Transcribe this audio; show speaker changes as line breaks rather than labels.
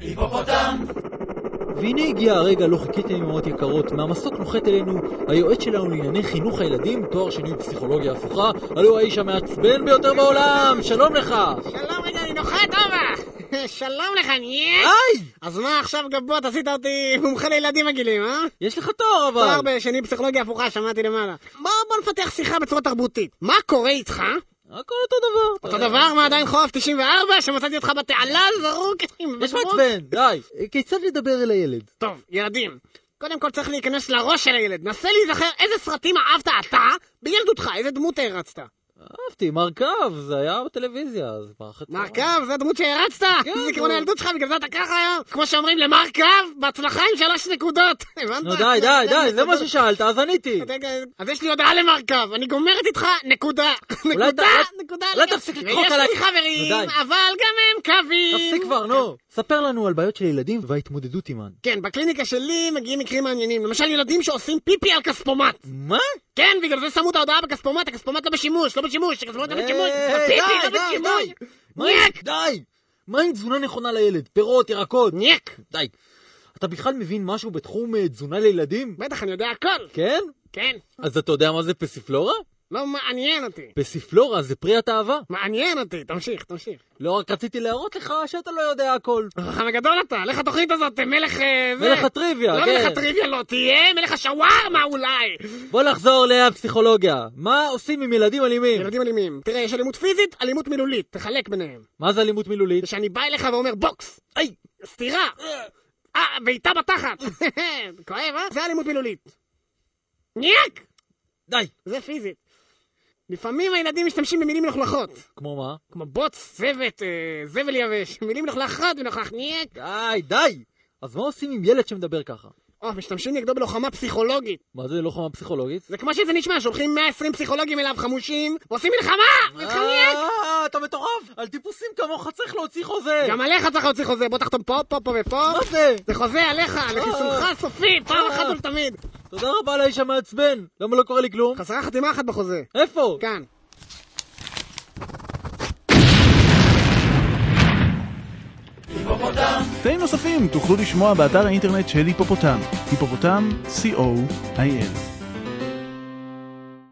היפופוטם!
והנה הגיע הרגע לא חיכיתם אמהות יקרות, מהמסוק נוחת אלינו היועץ שלנו לענייני חינוך הילדים, תואר שני בפסיכולוגיה הפוכה, הלא הוא האיש המעצבן ביותר בעולם, שלום לך!
שלום רגע, אני נוחת אבא! שלום לך, נהיה!
היי!
אז מה עכשיו גבות עשית אותי מומחה לילדים מגעילים, אה?
יש לך תואר אבל!
תואר בשני פסיכולוגיה הפוכה, שמעתי למעלה. בוא בוא נפתח שיחה בצורה תרבותית. מה קורה איתך?
הכל אותו דבר.
אותו דבר? מה עדיין חורף 94? שמצאתי אותך בתעלה זרוק?
יש? מעצבן, די. כיצד לדבר אל הילד?
טוב, ילדים. קודם כל צריך להיכנס לראש של הילד. נסה להיזכר איזה סרטים אהבת אתה בילדותך, איזה דמות הערצת.
אהבתי, מרכב, זה היה בטלוויזיה, אז מערכת...
מרכב, זה הדמות שהערצת?
כן,
זה זיכרון
נו.
הילדות שלך, בגלל זה אתה ככה היום? כמו שאומרים למרכב, בהצלחה עם שלוש נקודות. הבנת?
נו די, די, די, זה מה ששאלת, אז עניתי.
אז יש לי הודעה למרכב, אני גומרת איתך, נקודה. נקודה,
ת-
נקודה.
אולי. תפסיק לצחוק עליי.
לי חברים. אבל גם הם קווים.
תפסיק כבר, נו. ספר לנו על בעיות של ילדים וההתמודדות עימן.
כן, בקליניקה שלי מגיעים מקרים מעניינים. למשל ילדים שעושים פיפי על כספומט.
מה?
כן, בגלל זה שמו את ההודעה בכספומט, הכספומט לא בשימוש, לא בשימוש, הכספומט לא בשימוש,
היי,
הפיפי לא בשימוש.
די. מה עם-
ניק,
די! מה עם תזונה נכונה לילד? פירות, ירקות?
ניק.
די. אתה בכלל מבין משהו בתחום אה, תזונה לילדים?
בטח, אני יודע הכל.
כן?
כן,
אז אתה יודע מה זה פסיפלורה?
לא מעניין אותי.
פסיפלורה זה פרי התאווה.
מעניין אותי, תמשיך, תמשיך.
לא רק רציתי להראות לך שאתה לא יודע הכל.
חכם הגדול אתה, לך התוכנית הזאת, מלך... אה.
מלך הטריוויה,
לא
כן.
מלך הטריוויה, לא, תהיה מלך השווארמה אולי.
בוא נחזור לפסיכולוגיה. מה עושים עם ילדים אלימים?
ילדים אלימים. תראה, יש אלימות פיזית, אלימות מילולית, תחלק ביניהם.
מה זה אלימות מילולית?
זה שאני בא אליך ואומר בוקס,
היי!
סטירה, אה, בעיטה בתחת. כואב, אה? זה אלימות מילולית. ניאק!
די!
זה פיזית. לפעמים הילדים משתמשים במילים מלוכלכות,
כמו מה?
כמו בוץ, זבת, אה, זבל יבש, מילים מלוכלכות מלוכלך ניאק.
די, די! אז מה עושים עם ילד שמדבר ככה?
או, משתמשים נגדו בלוחמה פסיכולוגית.
מה זה לוחמה פסיכולוגית?
זה כמו שזה נשמע, שולחים 120 פסיכולוגים אליו חמושים, ועושים מלחמה!
אה, אתה מטורף! על טיפוסים כמוך צריך להוציא חוזה!
גם עליך צריך להוציא חוזה, בוא תחתום פה, פה, פה ופה.
מה זה?
זה חוזה עליך, לחיסולך הסופי, פעם אחת ולתמיד.
תודה רבה לאיש המעצבן! למה לא קורה לי כלום?
חסרה חתימה אחת בחוזה.
איפה?
כאן.
היפופוטם!
תאים נוספים תוכלו לשמוע באתר האינטרנט של היפופוטם, היפופוטם, co.il.